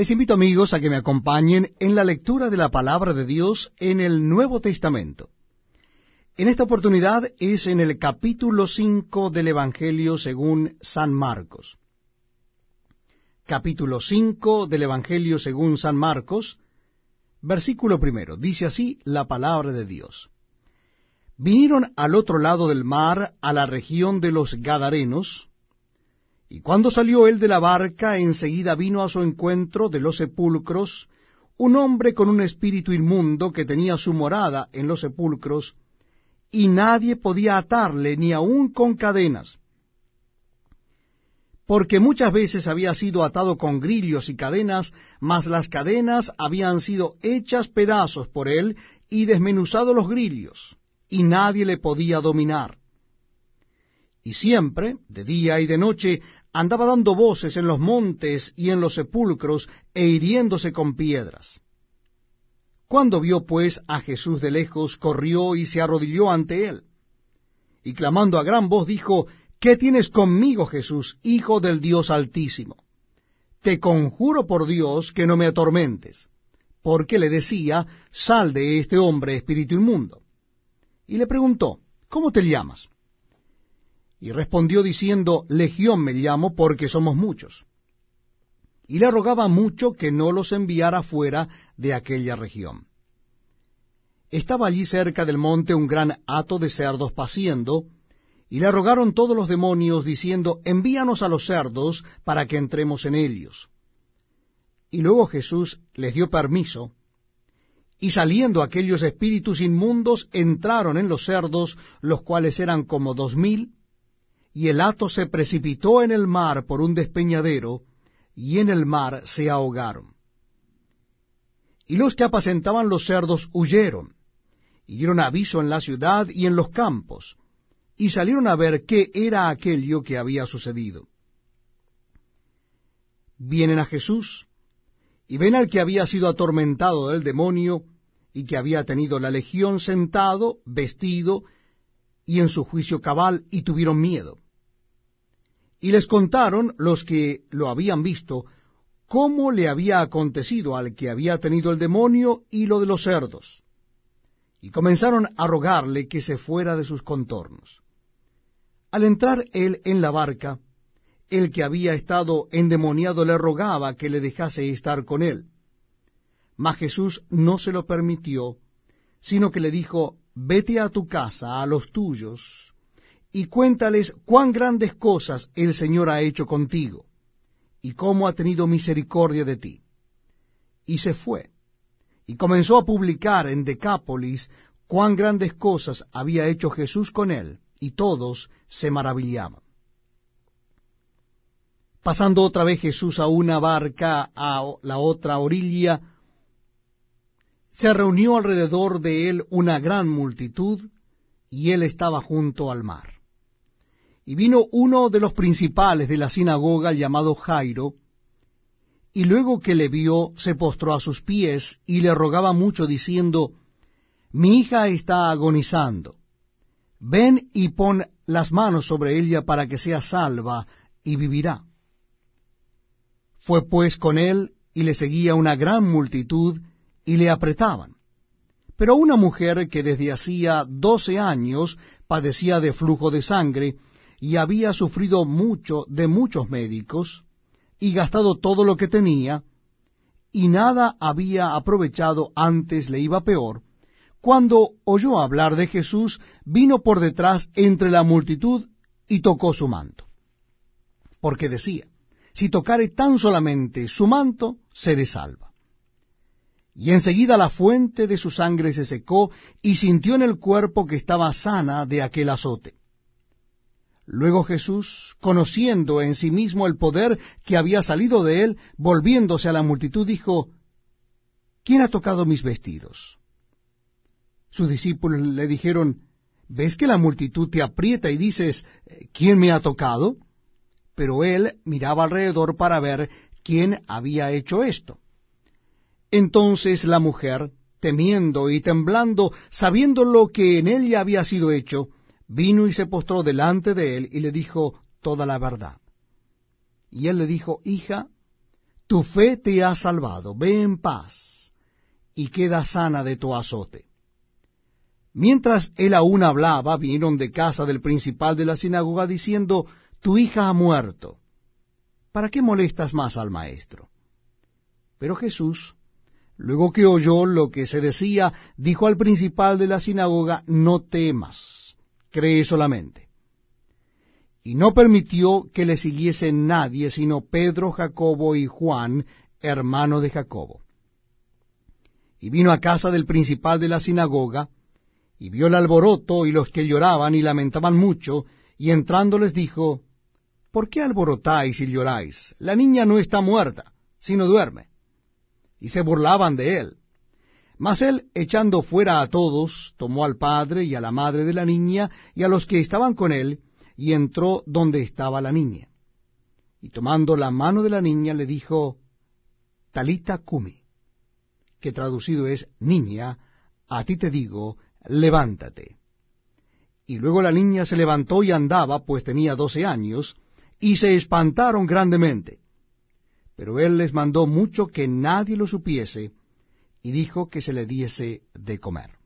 Les invito amigos a que me acompañen en la lectura de la palabra de Dios en el Nuevo Testamento. En esta oportunidad es en el capítulo 5 del Evangelio según San Marcos. Capítulo 5 del Evangelio según San Marcos, versículo primero. Dice así la palabra de Dios. Vinieron al otro lado del mar, a la región de los Gadarenos, y cuando salió él de la barca, enseguida vino a su encuentro de los sepulcros un hombre con un espíritu inmundo que tenía su morada en los sepulcros, y nadie podía atarle ni aun con cadenas, porque muchas veces había sido atado con grillos y cadenas, mas las cadenas habían sido hechas pedazos por él y desmenuzado los grillos, y nadie le podía dominar. Y siempre, de día y de noche, andaba dando voces en los montes y en los sepulcros e hiriéndose con piedras. Cuando vio pues a Jesús de lejos, corrió y se arrodilló ante él. Y clamando a gran voz dijo, ¿Qué tienes conmigo, Jesús, Hijo del Dios Altísimo? Te conjuro por Dios que no me atormentes. Porque le decía, Sal de este hombre, espíritu inmundo. Y le preguntó, ¿Cómo te llamas? Y respondió diciendo, Legión me llamo porque somos muchos. Y le rogaba mucho que no los enviara fuera de aquella región. Estaba allí cerca del monte un gran hato de cerdos paciendo, y le rogaron todos los demonios, diciendo, Envíanos a los cerdos para que entremos en ellos. Y luego Jesús les dio permiso, y saliendo aquellos espíritus inmundos entraron en los cerdos, los cuales eran como dos mil, y el hato se precipitó en el mar por un despeñadero, y en el mar se ahogaron. Y los que apacentaban los cerdos huyeron, y dieron aviso en la ciudad y en los campos, y salieron a ver qué era aquello que había sucedido. Vienen a Jesús, y ven al que había sido atormentado del demonio, y que había tenido la legión sentado, vestido, y en su juicio cabal, y tuvieron miedo. Y les contaron los que lo habían visto, cómo le había acontecido al que había tenido el demonio y lo de los cerdos. Y comenzaron a rogarle que se fuera de sus contornos. Al entrar él en la barca, el que había estado endemoniado le rogaba que le dejase estar con él. Mas Jesús no se lo permitió, sino que le dijo, vete a tu casa, a los tuyos, y cuéntales cuán grandes cosas el Señor ha hecho contigo, y cómo ha tenido misericordia de ti. Y se fue, y comenzó a publicar en Decápolis cuán grandes cosas había hecho Jesús con él, y todos se maravillaban. Pasando otra vez Jesús a una barca a la otra orilla, se reunió alrededor de él una gran multitud, y él estaba junto al mar. Y vino uno de los principales de la sinagoga llamado Jairo, y luego que le vio, se postró a sus pies y le rogaba mucho, diciendo, Mi hija está agonizando. Ven y pon las manos sobre ella para que sea salva y vivirá. Fue pues con él y le seguía una gran multitud y le apretaban. Pero una mujer que desde hacía doce años padecía de flujo de sangre, y había sufrido mucho de muchos médicos, y gastado todo lo que tenía, y nada había aprovechado antes le iba peor, cuando oyó hablar de Jesús, vino por detrás entre la multitud y tocó su manto. Porque decía, si tocare tan solamente su manto, seré salva. Y enseguida la fuente de su sangre se secó y sintió en el cuerpo que estaba sana de aquel azote. Luego Jesús, conociendo en sí mismo el poder que había salido de él, volviéndose a la multitud, dijo, ¿quién ha tocado mis vestidos? Sus discípulos le dijeron, ¿ves que la multitud te aprieta y dices, ¿quién me ha tocado? Pero él miraba alrededor para ver quién había hecho esto. Entonces la mujer, temiendo y temblando, sabiendo lo que en ella había sido hecho, vino y se postró delante de él y le dijo toda la verdad. Y él le dijo, Hija, tu fe te ha salvado, ve en paz, y queda sana de tu azote. Mientras él aún hablaba, vinieron de casa del principal de la sinagoga diciendo, Tu hija ha muerto. ¿Para qué molestas más al maestro? Pero Jesús, luego que oyó lo que se decía, dijo al principal de la sinagoga, No temas, cree solamente. Y no permitió que le siguiese nadie, sino Pedro, Jacobo y Juan, hermano de Jacobo. Y vino a casa del principal de la sinagoga, y vio el alboroto y los que lloraban y lamentaban mucho, y entrando les dijo, ¿Por qué alborotáis y lloráis? La niña no está muerta, sino duerme. Y se burlaban de él. Mas él, echando fuera a todos, tomó al padre y a la madre de la niña y a los que estaban con él, y entró donde estaba la niña. Y tomando la mano de la niña le dijo, Talita cumi, que traducido es, Niña, a ti te digo, levántate. Y luego la niña se levantó y andaba, pues tenía doce años, y se espantaron grandemente. Pero él les mandó mucho que nadie lo supiese, y dijo que se le diese de comer.